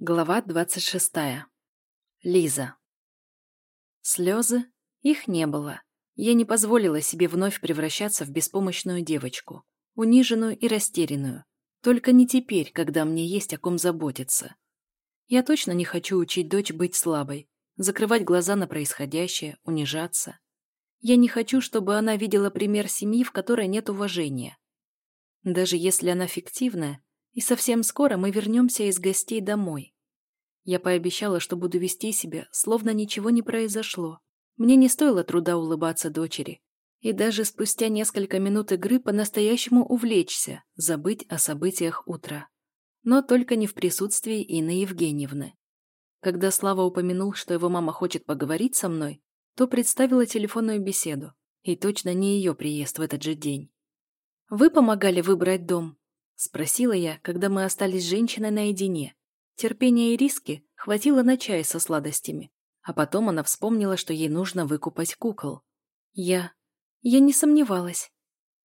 Глава 26. Лиза. Слезы? Их не было. Я не позволила себе вновь превращаться в беспомощную девочку, униженную и растерянную. Только не теперь, когда мне есть о ком заботиться. Я точно не хочу учить дочь быть слабой, закрывать глаза на происходящее, унижаться. Я не хочу, чтобы она видела пример семьи, в которой нет уважения. Даже если она фиктивная, и совсем скоро мы вернемся из гостей домой. Я пообещала, что буду вести себя, словно ничего не произошло. Мне не стоило труда улыбаться дочери. И даже спустя несколько минут игры по-настоящему увлечься, забыть о событиях утра. Но только не в присутствии Инны Евгеньевны. Когда Слава упомянул, что его мама хочет поговорить со мной, то представила телефонную беседу. И точно не ее приезд в этот же день. «Вы помогали выбрать дом?» Спросила я, когда мы остались с женщиной наедине. Терпения и риски хватило на чай со сладостями, а потом она вспомнила, что ей нужно выкупать кукол. Я... Я не сомневалась.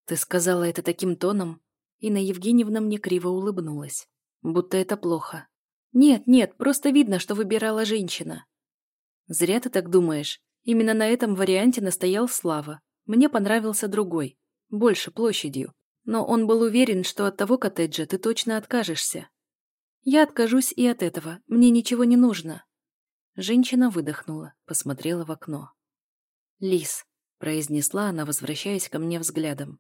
Ты сказала это таким тоном, и на Евгеньевна мне криво улыбнулась. Будто это плохо. Нет, нет, просто видно, что выбирала женщина. Зря ты так думаешь. Именно на этом варианте настоял Слава. Мне понравился другой, больше площадью. Но он был уверен, что от того коттеджа ты точно откажешься. Я откажусь и от этого, мне ничего не нужно. Женщина выдохнула, посмотрела в окно. «Лис», — произнесла она, возвращаясь ко мне взглядом.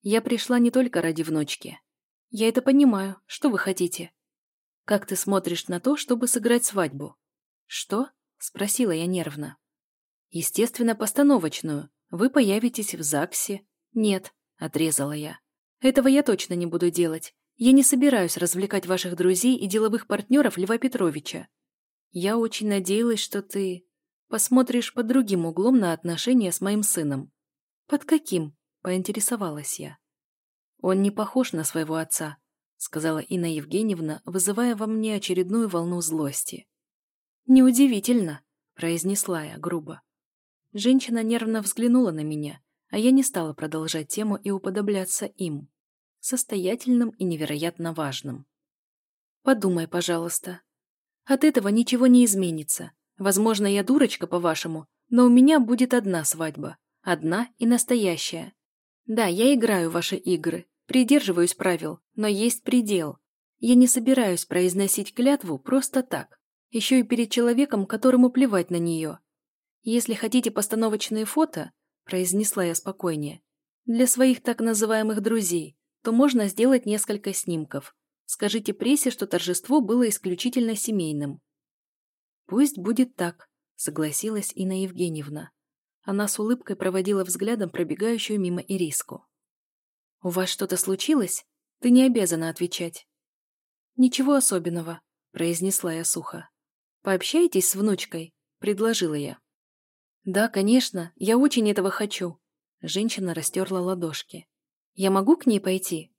«Я пришла не только ради внучки. Я это понимаю. Что вы хотите?» «Как ты смотришь на то, чтобы сыграть свадьбу?» «Что?» — спросила я нервно. «Естественно, постановочную. Вы появитесь в ЗАГСе». «Нет», — отрезала я. Этого я точно не буду делать. Я не собираюсь развлекать ваших друзей и деловых партнеров Льва Петровича. Я очень надеялась, что ты посмотришь под другим углом на отношения с моим сыном. Под каким? Поинтересовалась я. Он не похож на своего отца, сказала Инна Евгеньевна, вызывая во мне очередную волну злости. Неудивительно, произнесла я грубо. Женщина нервно взглянула на меня, а я не стала продолжать тему и уподобляться им состоятельным и невероятно важным. Подумай, пожалуйста. От этого ничего не изменится. Возможно, я дурочка, по-вашему, но у меня будет одна свадьба. Одна и настоящая. Да, я играю ваши игры, придерживаюсь правил, но есть предел. Я не собираюсь произносить клятву просто так, еще и перед человеком, которому плевать на нее. Если хотите постановочные фото, произнесла я спокойнее, для своих так называемых друзей, то можно сделать несколько снимков. Скажите прессе, что торжество было исключительно семейным. Пусть будет так, согласилась Инна Евгеньевна. Она с улыбкой проводила взглядом пробегающую мимо Ириску. «У вас что-то случилось? Ты не обязана отвечать». «Ничего особенного», — произнесла я сухо. «Пообщайтесь с внучкой», — предложила я. «Да, конечно, я очень этого хочу». Женщина растерла ладошки. Я могу к ней пойти?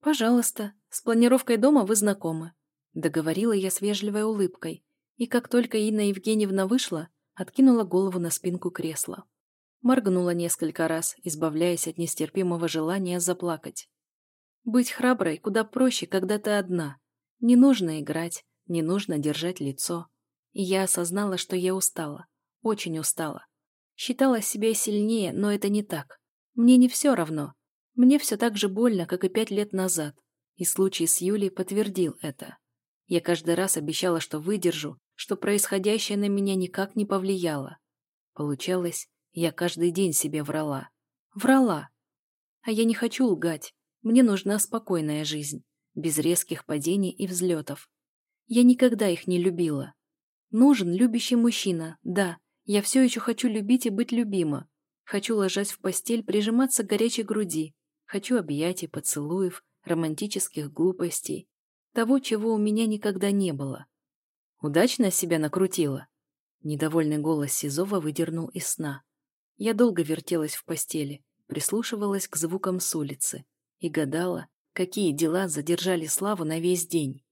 Пожалуйста, с планировкой дома вы знакомы. Договорила я с вежливой улыбкой, и как только Инна Евгеньевна вышла, откинула голову на спинку кресла. Моргнула несколько раз, избавляясь от нестерпимого желания заплакать. Быть храброй куда проще, когда ты одна. Не нужно играть, не нужно держать лицо. И я осознала, что я устала. Очень устала. Считала себя сильнее, но это не так. Мне не все равно. Мне все так же больно, как и пять лет назад, и случай с Юлей подтвердил это. Я каждый раз обещала, что выдержу, что происходящее на меня никак не повлияло. Получалось, я каждый день себе врала. Врала. А я не хочу лгать. Мне нужна спокойная жизнь, без резких падений и взлетов. Я никогда их не любила. Нужен любящий мужчина, да. Я все еще хочу любить и быть любима. Хочу ложась в постель, прижиматься к горячей груди, Хочу объятий, поцелуев, романтических глупостей. Того, чего у меня никогда не было. Удачно себя накрутила. Недовольный голос Сизова выдернул из сна. Я долго вертелась в постели, прислушивалась к звукам с улицы и гадала, какие дела задержали Славу на весь день.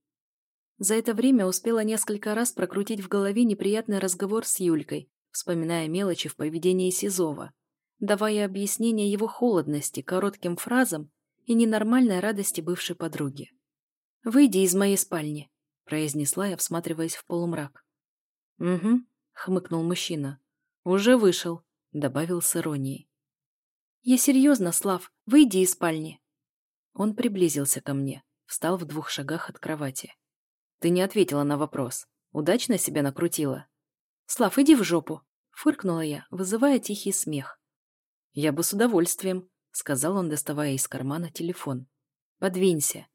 За это время успела несколько раз прокрутить в голове неприятный разговор с Юлькой, вспоминая мелочи в поведении Сизова давая объяснение его холодности коротким фразам и ненормальной радости бывшей подруги. «Выйди из моей спальни», произнесла я, всматриваясь в полумрак. «Угу», — хмыкнул мужчина. «Уже вышел», — добавил с иронией. «Я серьезно, Слав, выйди из спальни». Он приблизился ко мне, встал в двух шагах от кровати. «Ты не ответила на вопрос. Удачно себя накрутила?» «Слав, иди в жопу!» — фыркнула я, вызывая тихий смех. «Я бы с удовольствием», — сказал он, доставая из кармана телефон. «Подвинься».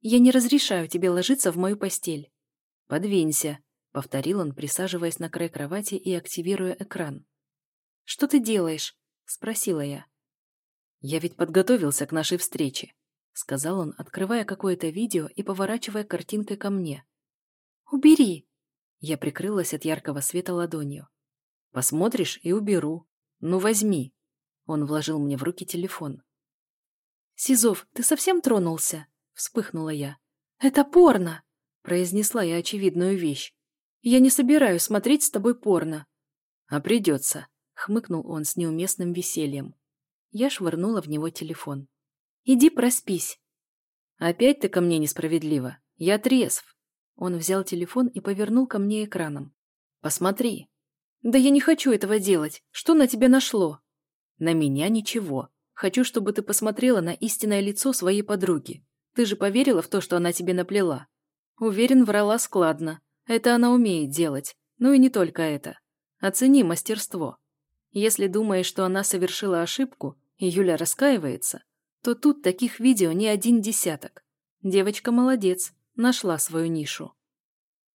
«Я не разрешаю тебе ложиться в мою постель». «Подвинься», — повторил он, присаживаясь на край кровати и активируя экран. «Что ты делаешь?» — спросила я. «Я ведь подготовился к нашей встрече», — сказал он, открывая какое-то видео и поворачивая картинкой ко мне. «Убери!» Я прикрылась от яркого света ладонью. «Посмотришь и уберу. Ну, возьми!» Он вложил мне в руки телефон. «Сизов, ты совсем тронулся?» — вспыхнула я. «Это порно!» — произнесла я очевидную вещь. «Я не собираюсь смотреть с тобой порно». «А придется», — хмыкнул он с неуместным весельем. Я швырнула в него телефон. «Иди проспись». «Опять ты ко мне несправедлива. Я трезв». Он взял телефон и повернул ко мне экраном. «Посмотри». «Да я не хочу этого делать. Что на тебя нашло?» «На меня ничего. Хочу, чтобы ты посмотрела на истинное лицо своей подруги. Ты же поверила в то, что она тебе наплела?» Уверен, врала складно. Это она умеет делать. Ну и не только это. Оцени мастерство. Если думаешь, что она совершила ошибку, и Юля раскаивается, то тут таких видео не один десяток. Девочка молодец, нашла свою нишу.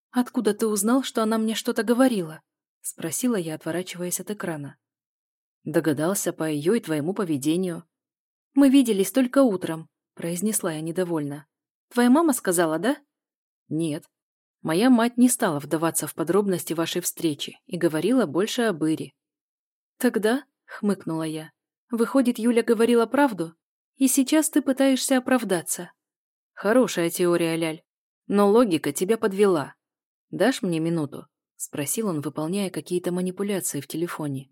«Откуда ты узнал, что она мне что-то говорила?» — спросила я, отворачиваясь от экрана. Догадался по ее и твоему поведению. Мы виделись только утром, произнесла я недовольно. Твоя мама сказала, да? Нет. Моя мать не стала вдаваться в подробности вашей встречи и говорила больше об Ире. Тогда, хмыкнула я, выходит, Юля говорила правду, и сейчас ты пытаешься оправдаться. Хорошая теория, Ляль. Но логика тебя подвела. Дашь мне минуту? Спросил он, выполняя какие-то манипуляции в телефоне.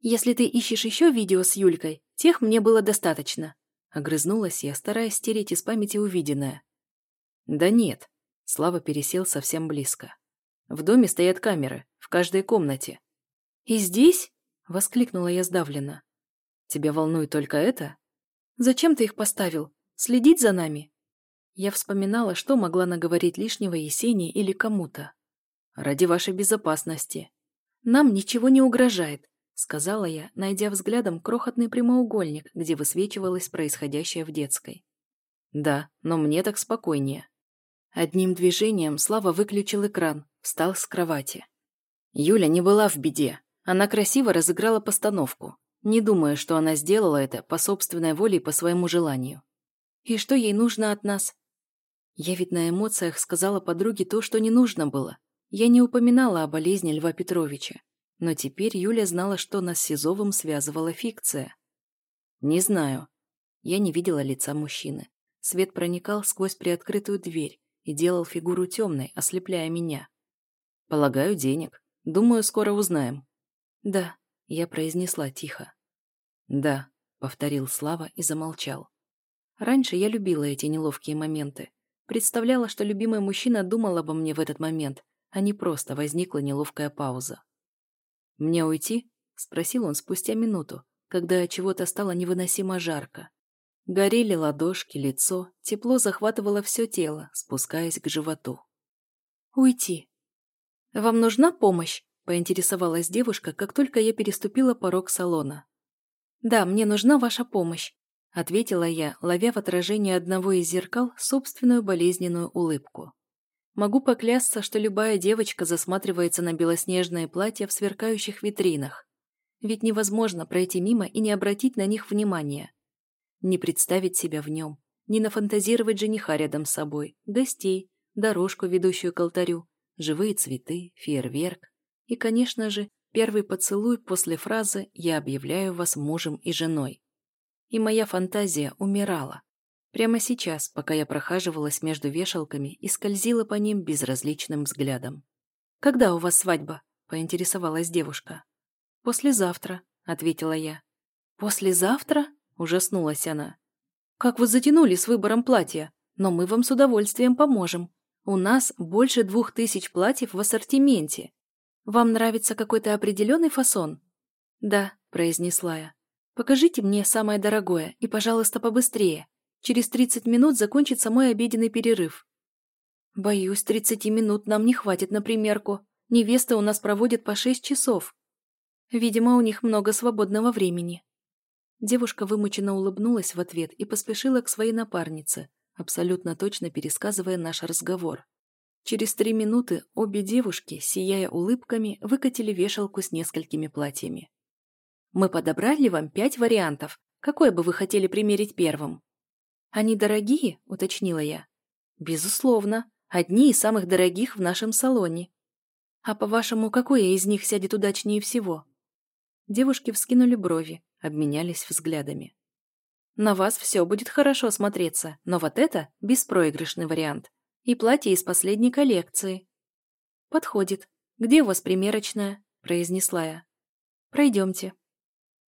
«Если ты ищешь еще видео с Юлькой, тех мне было достаточно», — огрызнулась я, стараясь стереть из памяти увиденное. «Да нет», — Слава пересел совсем близко. «В доме стоят камеры, в каждой комнате». «И здесь?» — воскликнула я сдавленно. «Тебя волнует только это?» «Зачем ты их поставил? Следить за нами?» Я вспоминала, что могла наговорить лишнего Есении или кому-то. «Ради вашей безопасности». «Нам ничего не угрожает сказала я, найдя взглядом крохотный прямоугольник, где высвечивалось происходящее в детской. Да, но мне так спокойнее. Одним движением Слава выключил экран, встал с кровати. Юля не была в беде. Она красиво разыграла постановку, не думая, что она сделала это по собственной воле и по своему желанию. И что ей нужно от нас? Я ведь на эмоциях сказала подруге то, что не нужно было. Я не упоминала о болезни Льва Петровича. Но теперь Юля знала, что нас с Сизовым связывала фикция. «Не знаю». Я не видела лица мужчины. Свет проникал сквозь приоткрытую дверь и делал фигуру темной, ослепляя меня. «Полагаю, денег. Думаю, скоро узнаем». «Да», — я произнесла тихо. «Да», — повторил Слава и замолчал. Раньше я любила эти неловкие моменты. Представляла, что любимый мужчина думал обо мне в этот момент, а не просто возникла неловкая пауза. «Мне уйти?» — спросил он спустя минуту, когда чего-то стало невыносимо жарко. Горели ладошки, лицо, тепло захватывало все тело, спускаясь к животу. «Уйти». «Вам нужна помощь?» — поинтересовалась девушка, как только я переступила порог салона. «Да, мне нужна ваша помощь», — ответила я, ловя в отражении одного из зеркал собственную болезненную улыбку. Могу поклясться, что любая девочка засматривается на белоснежные платья в сверкающих витринах. Ведь невозможно пройти мимо и не обратить на них внимания. Не представить себя в нем, не нафантазировать жениха рядом с собой, гостей, дорожку, ведущую к алтарю, живые цветы, фейерверк и, конечно же, первый поцелуй после фразы «Я объявляю вас мужем и женой». И моя фантазия умирала. Прямо сейчас, пока я прохаживалась между вешалками и скользила по ним безразличным взглядом. «Когда у вас свадьба?» – поинтересовалась девушка. «Послезавтра», – ответила я. «Послезавтра?» – ужаснулась она. «Как вы затянули с выбором платья? Но мы вам с удовольствием поможем. У нас больше двух тысяч платьев в ассортименте. Вам нравится какой-то определенный фасон?» «Да», — произнесла я. «Покажите мне самое дорогое и, пожалуйста, побыстрее. Через 30 минут закончится мой обеденный перерыв». «Боюсь, 30 минут нам не хватит на примерку. Невесты у нас проводят по 6 часов. Видимо, у них много свободного времени». Девушка вымученно улыбнулась в ответ и поспешила к своей напарнице, абсолютно точно пересказывая наш разговор. Через три минуты обе девушки, сияя улыбками, выкатили вешалку с несколькими платьями. «Мы подобрали вам пять вариантов. Какой бы вы хотели примерить первым?» «Они дорогие?» – уточнила я. «Безусловно. Одни из самых дорогих в нашем салоне». «А по-вашему, какое из них сядет удачнее всего?» Девушки вскинули брови, обменялись взглядами. «На вас все будет хорошо смотреться, но вот это – беспроигрышный вариант. И платье из последней коллекции». «Подходит. Где у вас примерочная?» – произнесла я. «Пройдемте».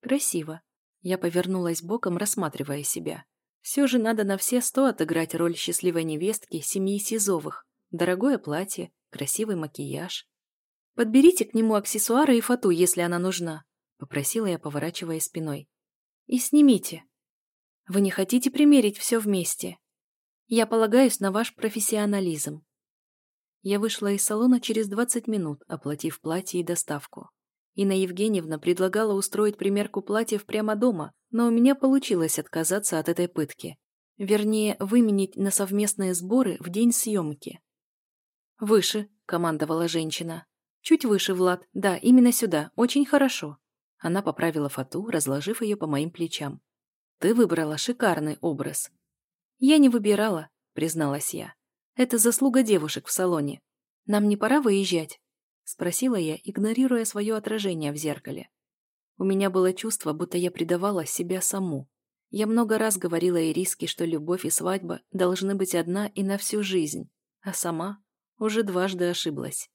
«Красиво». Я повернулась боком, рассматривая себя. Все же надо на все сто отыграть роль счастливой невестки семьи Сизовых. Дорогое платье, красивый макияж. «Подберите к нему аксессуары и фату, если она нужна», — попросила я, поворачивая спиной. «И снимите. Вы не хотите примерить все вместе? Я полагаюсь на ваш профессионализм». Я вышла из салона через 20 минут, оплатив платье и доставку. Инна Евгеньевна предлагала устроить примерку платьев прямо дома, но у меня получилось отказаться от этой пытки. Вернее, выменить на совместные сборы в день съемки. «Выше», — командовала женщина. «Чуть выше, Влад. Да, именно сюда. Очень хорошо». Она поправила фату, разложив ее по моим плечам. «Ты выбрала шикарный образ». «Я не выбирала», — призналась я. «Это заслуга девушек в салоне. Нам не пора выезжать?» — спросила я, игнорируя свое отражение в зеркале. У меня было чувство, будто я предавала себя саму. Я много раз говорила Ириске, что любовь и свадьба должны быть одна и на всю жизнь, а сама уже дважды ошиблась.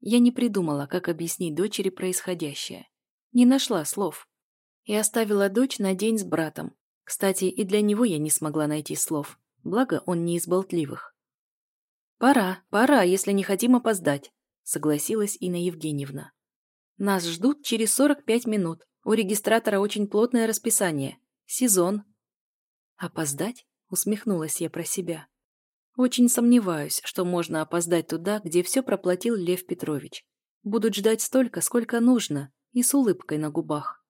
Я не придумала, как объяснить дочери происходящее. Не нашла слов. И оставила дочь на день с братом. Кстати, и для него я не смогла найти слов. Благо, он не из болтливых. «Пора, пора, если не хотим опоздать», — согласилась Инна Евгеньевна. Нас ждут через 45 минут. У регистратора очень плотное расписание. Сезон. Опоздать? Усмехнулась я про себя. Очень сомневаюсь, что можно опоздать туда, где все проплатил Лев Петрович. Будут ждать столько, сколько нужно, и с улыбкой на губах.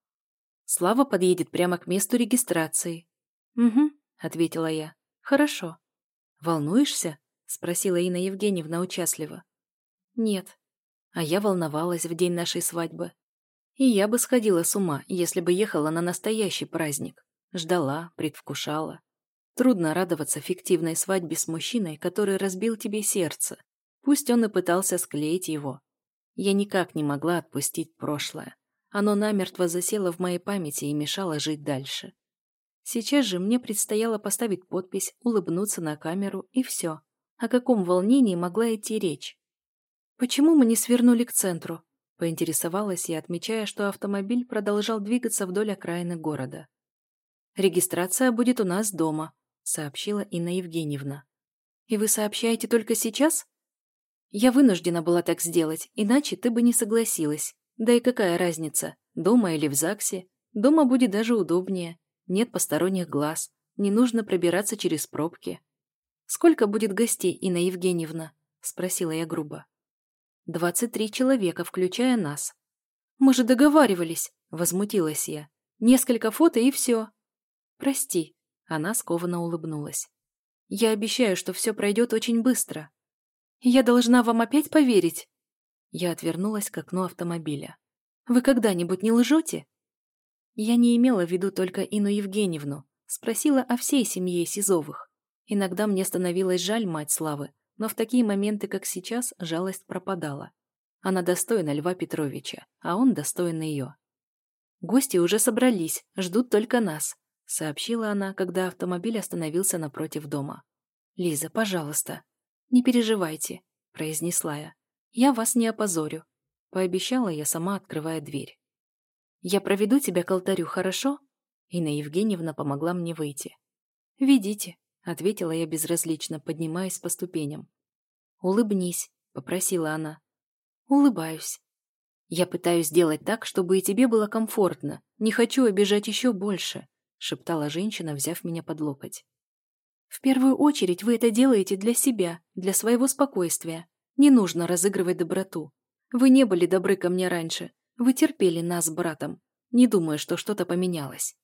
Слава подъедет прямо к месту регистрации. «Угу», — ответила я. «Хорошо». «Волнуешься?» — спросила Инна Евгеньевна участливо. «Нет», а я волновалась в день нашей свадьбы. И я бы сходила с ума, если бы ехала на настоящий праздник. Ждала, предвкушала. Трудно радоваться фиктивной свадьбе с мужчиной, который разбил тебе сердце. Пусть он и пытался склеить его. Я никак не могла отпустить прошлое. Оно намертво засело в моей памяти и мешало жить дальше. Сейчас же мне предстояло поставить подпись, улыбнуться на камеру и все. О каком волнении могла идти речь? «Почему мы не свернули к центру?» – поинтересовалась я, отмечая, что автомобиль продолжал двигаться вдоль окраины города. «Регистрация будет у нас дома», – сообщила Инна Евгеньевна. «И вы сообщаете только сейчас?» «Я вынуждена была так сделать, иначе ты бы не согласилась. Да и какая разница, дома или в ЗАГСе? Дома будет даже удобнее. Нет посторонних глаз. Не нужно пробираться через пробки». «Сколько будет гостей, Инна Евгеньевна?» – спросила я грубо. Двадцать три человека, включая нас. Мы же договаривались, возмутилась я. Несколько фото и все. Прости. Она скованно улыбнулась. Я обещаю, что все пройдет очень быстро. Я должна вам опять поверить. Я отвернулась к окну автомобиля. Вы когда-нибудь не лжете? Я не имела в виду только Инну Евгеньевну. Спросила о всей семье Сизовых. Иногда мне становилось жаль мать Славы, но в такие моменты, как сейчас, жалость пропадала. Она достойна Льва Петровича, а он достоин ее. «Гости уже собрались, ждут только нас», — сообщила она, когда автомобиль остановился напротив дома. «Лиза, пожалуйста». «Не переживайте», — произнесла я. «Я вас не опозорю», — пообещала я, сама открывая дверь. «Я проведу тебя к алтарю, хорошо?» Инна Евгеньевна помогла мне выйти. «Ведите», — ответила я безразлично, поднимаясь по ступеням. «Улыбнись», — попросила она. «Улыбаюсь. Я пытаюсь сделать так, чтобы и тебе было комфортно. Не хочу обижать еще больше», — шептала женщина, взяв меня под локоть. «В первую очередь вы это делаете для себя, для своего спокойствия. Не нужно разыгрывать доброту. Вы не были добры ко мне раньше. Вы терпели нас с братом, не думая, что что-то поменялось.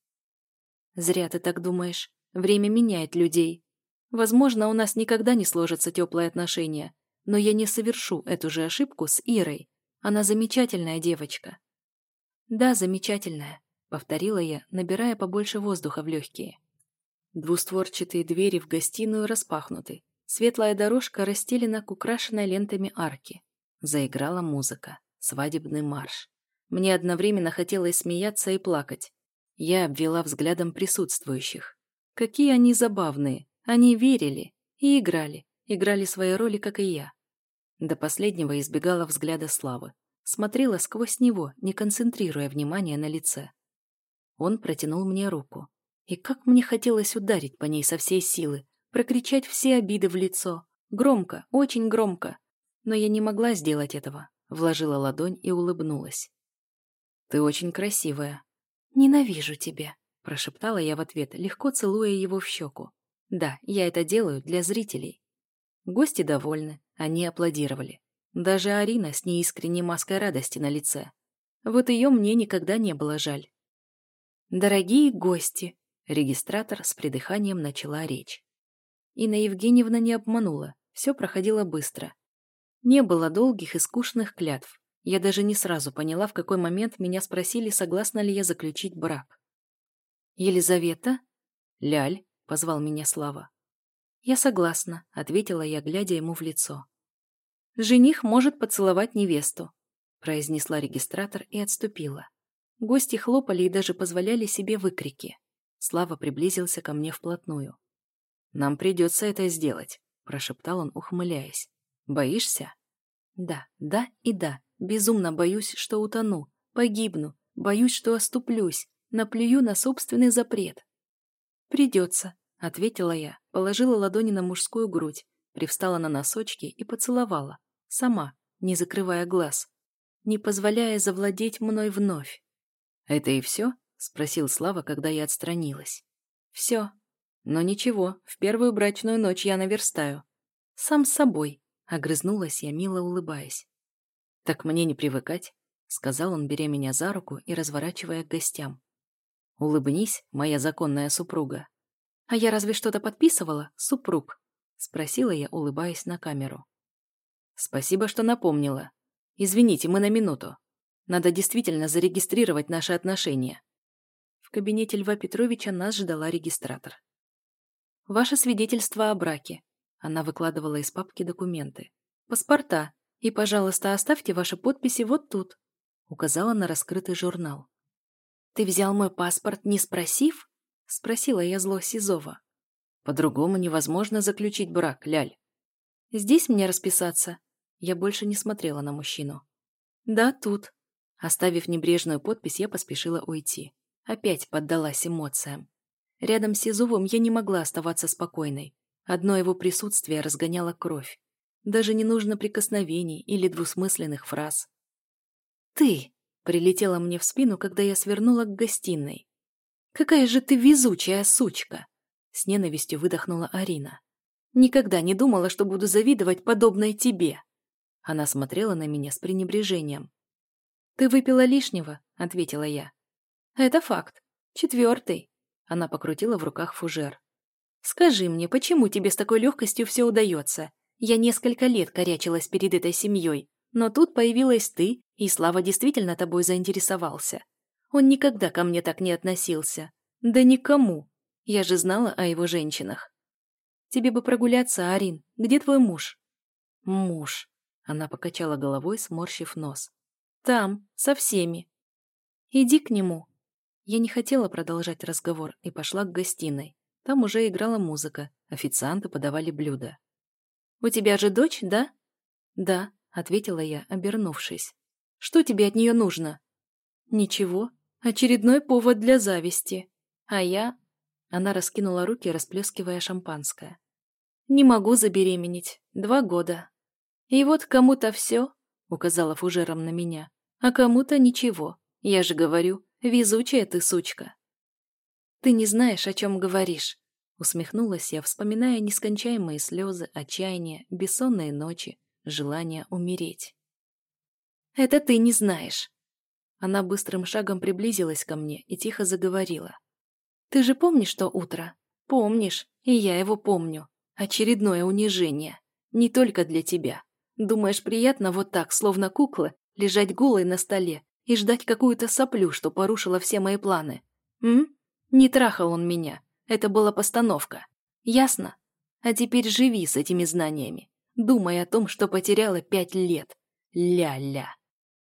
Зря ты так думаешь. Время меняет людей. Возможно, у нас никогда не сложатся теплые отношения, но я не совершу эту же ошибку с Ирой. Она замечательная девочка. Да, замечательная, повторила я, набирая побольше воздуха в легкие. Двустворчатые двери в гостиную распахнуты. Светлая дорожка расстелена к украшенной лентами арки. Заиграла музыка. Свадебный марш. Мне одновременно хотелось смеяться и плакать. Я обвела взглядом присутствующих. Какие они забавные. Они верили и играли. Играли свои роли, как и я. До последнего избегала взгляда Славы. Смотрела сквозь него, не концентрируя внимание на лице. Он протянул мне руку. И как мне хотелось ударить по ней со всей силы, прокричать все обиды в лицо. Громко, очень громко. Но я не могла сделать этого. Вложила ладонь и улыбнулась. «Ты очень красивая». «Ненавижу тебя», – прошептала я в ответ, легко целуя его в щеку. «Да, я это делаю для зрителей». Гости довольны, они аплодировали. Даже Арина с неискренней маской радости на лице. Вот ее мне никогда не было жаль. «Дорогие гости!» – регистратор с придыханием начала речь. Инна Евгеньевна не обманула, все проходило быстро. Не было долгих и скучных клятв. Я даже не сразу поняла, в какой момент меня спросили, согласна ли я заключить брак. «Елизавета?» «Ляль», — позвал меня Слава. «Я согласна», — ответила я, глядя ему в лицо. «Жених может поцеловать невесту», — произнесла регистратор и отступила. Гости хлопали и даже позволяли себе выкрики. Слава приблизился ко мне вплотную. «Нам придется это сделать», — прошептал он, ухмыляясь. «Боишься?» «Да, да и да. Безумно боюсь, что утону, погибну, боюсь, что оступлюсь, наплюю на собственный запрет». «Придется», — ответила я, положила ладони на мужскую грудь, привстала на носочки и поцеловала. Сама, не закрывая глаз, не позволяя завладеть мной вновь. «Это и все?» — спросил Слава, когда я отстранилась. «Все», но ничего, в первую брачную ночь я наверстаю. Сам с собой, огрызнулась я, мило улыбаясь. Так мне не привыкать, сказал он, беря меня за руку и разворачивая к гостям. Улыбнись, моя законная супруга. А я разве что-то подписывала, супруг? Спросила я, улыбаясь на камеру. Спасибо, что напомнила. Извините, мы на минуту. Надо действительно зарегистрировать наши отношения. В кабинете Льва Петровича нас ждала регистратор. Ваше свидетельство о браке. Она выкладывала из папки документы. Паспорта. И, пожалуйста, оставьте ваши подписи вот тут. Указала на раскрытый журнал. Ты взял мой паспорт, не спросив? Спросила я зло Сизова. По-другому невозможно заключить брак, Ляль. Здесь мне расписаться? Я больше не смотрела на мужчину. Да, тут. Оставив небрежную подпись, я поспешила уйти. Опять поддалась эмоциям. Рядом с Сизовым я не могла оставаться спокойной. Одно его присутствие разгоняло кровь. Даже не нужно прикосновений или двусмысленных фраз. «Ты!» — прилетела мне в спину, когда я свернула к гостиной. «Какая же ты везучая сучка!» — с ненавистью выдохнула Арина. «Никогда не думала, что буду завидовать подобной тебе!» Она смотрела на меня с пренебрежением. «Ты выпила лишнего», — ответила я. «Это факт. Четвертый. Она покрутила в руках фужер. «Скажи мне, почему тебе с такой легкостью все удается? Я несколько лет корячилась перед этой семьей, но тут появилась ты, и Слава действительно тобой заинтересовался. Он никогда ко мне так не относился. Да никому. Я же знала о его женщинах. Тебе бы прогуляться, Арин. Где твой муж?» «Муж». Она покачала головой, сморщив нос. «Там, со всеми. Иди к нему, я не хотела продолжать разговор и пошла к гостиной. Там уже играла музыка, официанты подавали блюда. «У тебя же дочь, да?» «Да», — ответила я, обернувшись. «Что тебе от нее нужно?» «Ничего. Очередной повод для зависти. А я...» Она раскинула руки, расплескивая шампанское. «Не могу забеременеть. Два года. И вот кому-то все, указала фужером на меня, а кому-то ничего. Я же говорю, везучая ты сучка. Ты не знаешь, о чем говоришь. Усмехнулась я, вспоминая нескончаемые слезы, отчаяние, бессонные ночи, желание умереть. «Это ты не знаешь». Она быстрым шагом приблизилась ко мне и тихо заговорила. «Ты же помнишь то утро? Помнишь, и я его помню. Очередное унижение. Не только для тебя. Думаешь, приятно вот так, словно куклы, лежать голой на столе и ждать какую-то соплю, что порушила все мои планы? М? Не трахал он меня. Это была постановка. Ясно? А теперь живи с этими знаниями. Думай о том, что потеряла пять лет. Ля-ля.